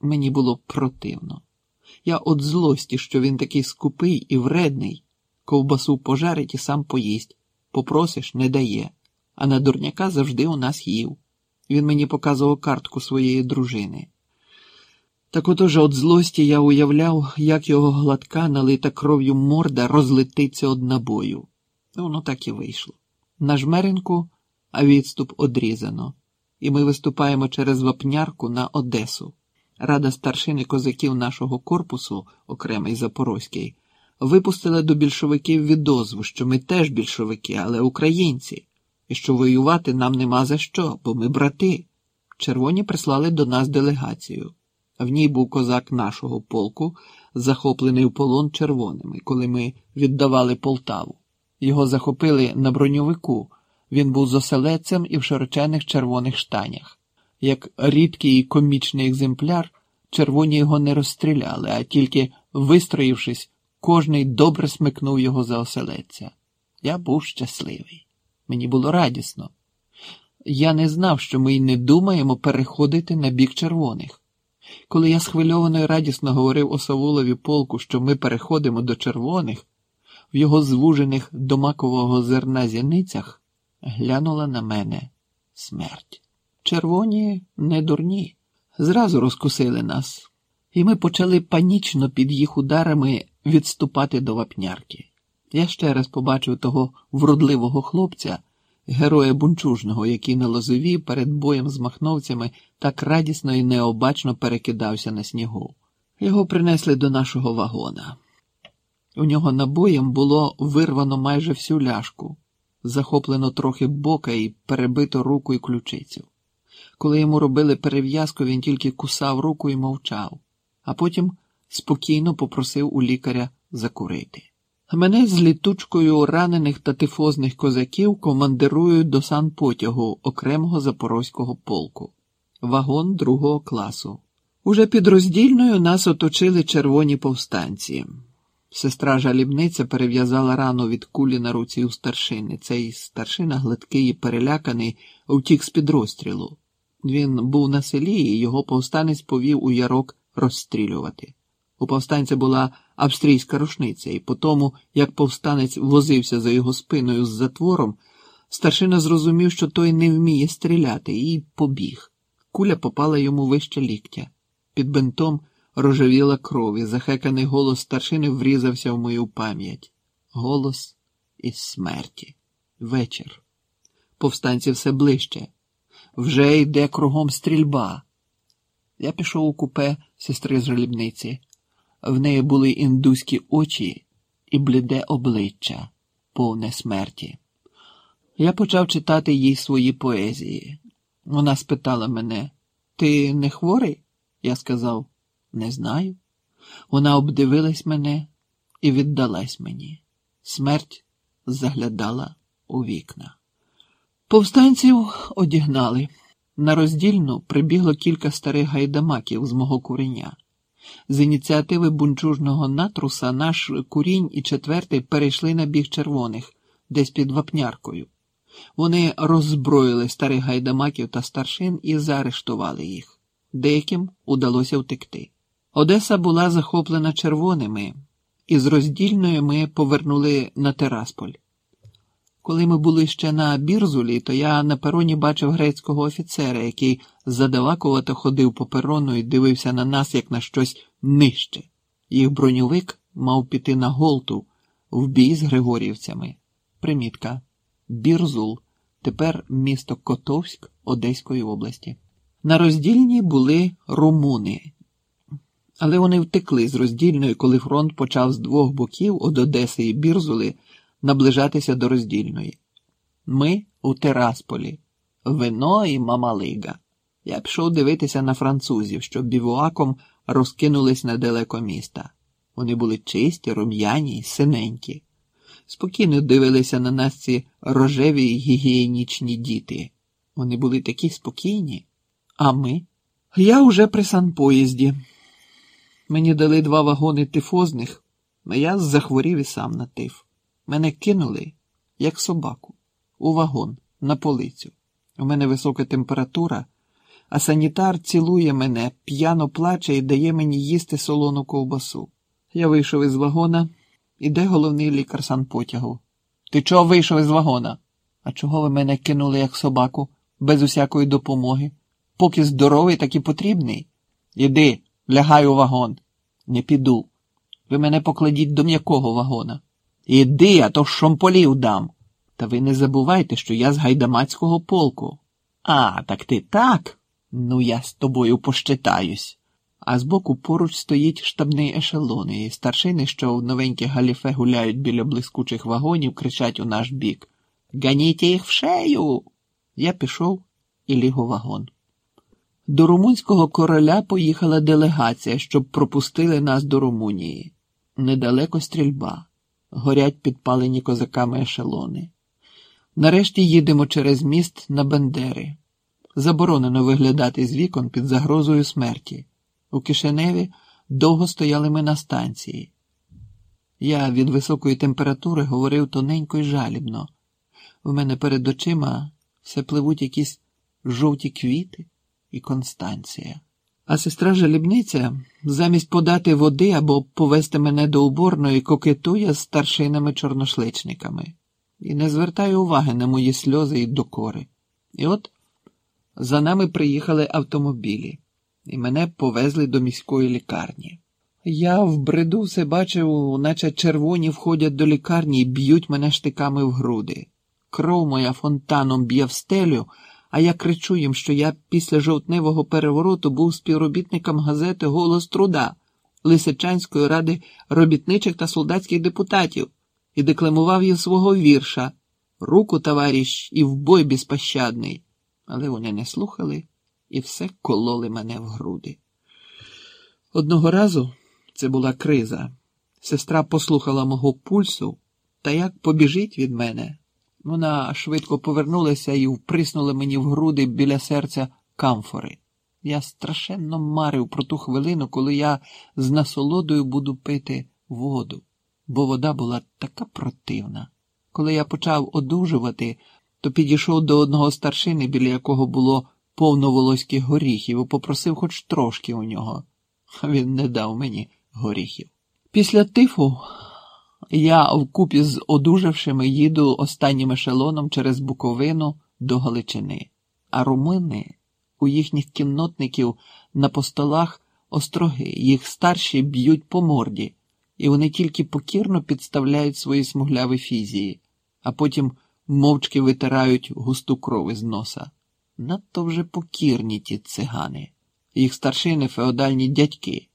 Мені було противно. Я от злості, що він такий скупий і вредний, ковбасу пожарить і сам поїсть. Попросиш, не дає, а на дурняка завжди у нас їв. Він мені показував картку своєї дружини. Так отож от злості я уявляв, як його гладка, налита кров'ю морда розлетиться од набою. Воно так і вийшло. На жмеринку, а відступ одрізано, і ми виступаємо через вапнярку на Одесу. Рада старшини козаків нашого корпусу, окремий Запорозький, випустила до більшовиків відозву, що ми теж більшовики, але українці, і що воювати нам нема за що, бо ми брати. Червоні прислали до нас делегацію. В ній був козак нашого полку, захоплений в полон червоними, коли ми віддавали Полтаву. Його захопили на броньовику. Він був з оселедцем і в широчених червоних штанях. Як рідкий і комічний екземпляр, червоні його не розстріляли, а тільки, вистроївшись, кожний добре смикнув його за оселедця. Я був щасливий. Мені було радісно. Я не знав, що ми й не думаємо переходити на бік червоних. Коли я схвильовано і радісно говорив Осавулові полку, що ми переходимо до червоних, в його звужених до макового зерна зіницях глянула на мене смерть. Червоні не дурні, зразу розкусили нас, і ми почали панічно під їх ударами відступати до вапнярки. Я ще раз побачив того вродливого хлопця, героя бунчужного, який на лозові перед боєм з махновцями так радісно і необачно перекидався на снігу. Його принесли до нашого вагона. У нього набоєм було вирвано майже всю ляшку, захоплено трохи бока і перебито руку і ключицю. Коли йому робили перев'язку, він тільки кусав руку і мовчав, а потім спокійно попросив у лікаря закурити. Мене з літучкою ранених та тифозних козаків командирують до санпотягу окремого запорозького полку, вагон другого класу. Уже під роздільною нас оточили червоні повстанці. Сестра жалібниця перев'язала рану від кулі на руці у старшини. Цей старшина гладкий і переляканий втік з під розстрілу. Він був на селі, і його повстанець повів у ярок розстрілювати. У повстанця була австрійська рушниця, і по тому, як повстанець возився за його спиною з затвором, старшина зрозумів, що той не вміє стріляти, і побіг. Куля попала йому вище ліктя. Під бентом рожевіла кров, і захеканий голос старшини врізався в мою пам'ять. Голос із смерті. Вечір. Повстанці все ближче. Вже йде кругом стрільба. Я пішов у купе сестри з жалібниці. В неї були індуські очі і бліде обличчя, повне смерті. Я почав читати їй свої поезії. Вона спитала мене: Ти не хворий? Я сказав, не знаю. Вона обдивилась мене і віддалась мені. Смерть заглядала у вікна. Повстанців одігнали. На роздільну прибігло кілька старих гайдамаків з мого куреня. З ініціативи бунчужного натруса наш курінь і четвертий перейшли на біг червоних, десь під вапняркою. Вони роззброїли старих гайдамаків та старшин і заарештували їх. Деяким удалося втекти. Одеса була захоплена червоними, і з роздільної ми повернули на Терасполь. Коли ми були ще на бірзулі, то я на пероні бачив грецького офіцера, який задавакувато ходив по перону і дивився на нас, як на щось нижче. Їх броньовик мав піти на Голту в бій з Григорівцями. Примітка. Бірзул, тепер місто Котовськ Одеської області. На роздільній були румуни, але вони втекли з роздільної, коли фронт почав з двох боків від Одеси і Бірзули наближатися до роздільної. Ми у Терасполі, вино і мамалига. Я пішов дивитися на французів, що бівуаком розкинулись недалеко міста. Вони були чисті, рум'яні синенькі. Спокійно дивилися на нас ці рожеві гігієнічні діти. Вони були такі спокійні. А ми? Я уже при санпоїзді. Мені дали два вагони тифозних, а я захворів і сам на тиф. Мене кинули, як собаку, у вагон, на полицю. У мене висока температура, а санітар цілує мене, п'яно плаче і дає мені їсти солону ковбасу. Я вийшов із вагона, іде головний лікар санпотягу. Ти чого вийшов із вагона? А чого ви мене кинули як собаку, без усякої допомоги? Поки здоровий, так і потрібний. Іди, лягай у вагон. Не піду. Ви мене покладіть до м'якого вагона. Іди, а то шомполів дам. Та ви не забувайте, що я з гайдамацького полку. А, так ти так? Ну, я з тобою пощитаюсь. А збоку поруч стоїть штабний ешелон, і старшини, що в новенькі галіфе гуляють біля блискучих вагонів, кричать у наш бік Ганіть їх в шею. Я пішов і ліг у вагон. До румунського короля поїхала делегація, щоб пропустили нас до Румунії. Недалеко стрільба, горять підпалені козаками ешелони. Нарешті їдемо через міст на Бендери. Заборонено виглядати з вікон під загрозою смерті. У Кишиневі довго стояли ми на станції. Я від високої температури говорив тоненько й жалібно. У мене перед очима все пливуть якісь жовті квіти і Констанція. А сестра жалібниця, замість подати води або повести мене до уборної, кокетує з старшинами чорношличниками і не звертає уваги на мої сльози і докори. І от за нами приїхали автомобілі, і мене повезли до міської лікарні. Я в бреду все бачив, наче червоні входять до лікарні і б'ють мене штиками в груди. Кров моя фонтаном б'є в стелю, а я кричу їм, що я після жовтневого перевороту був співробітником газети Голос труда Лисичанської ради робітничих та солдатських депутатів і декламував їм свого вірша Руку, товариш, і в бой безпощадний. Але вони не слухали і все кололи мене в груди. Одного разу це була криза. Сестра послухала мого пульсу та як побіжить від мене. Вона швидко повернулася і вприснула мені в груди біля серця камфори. Я страшенно марив про ту хвилину, коли я з насолодою буду пити воду, бо вода була така противна. Коли я почав одужувати, то підійшов до одного старшини, біля якого було повно волоських горіхів, і попросив хоч трошки у нього. Він не дав мені горіхів. Після тифу я вкупі з одужавшими їду останнім ешелоном через Буковину до Галичини, а румини у їхніх кіннотників на постолах остроги, їх старші б'ють по морді, і вони тільки покірно підставляють свої смугляві фізії, а потім мовчки витирають густу кров із носа. Надто вже покірні ті цигани, їх старшини феодальні дядьки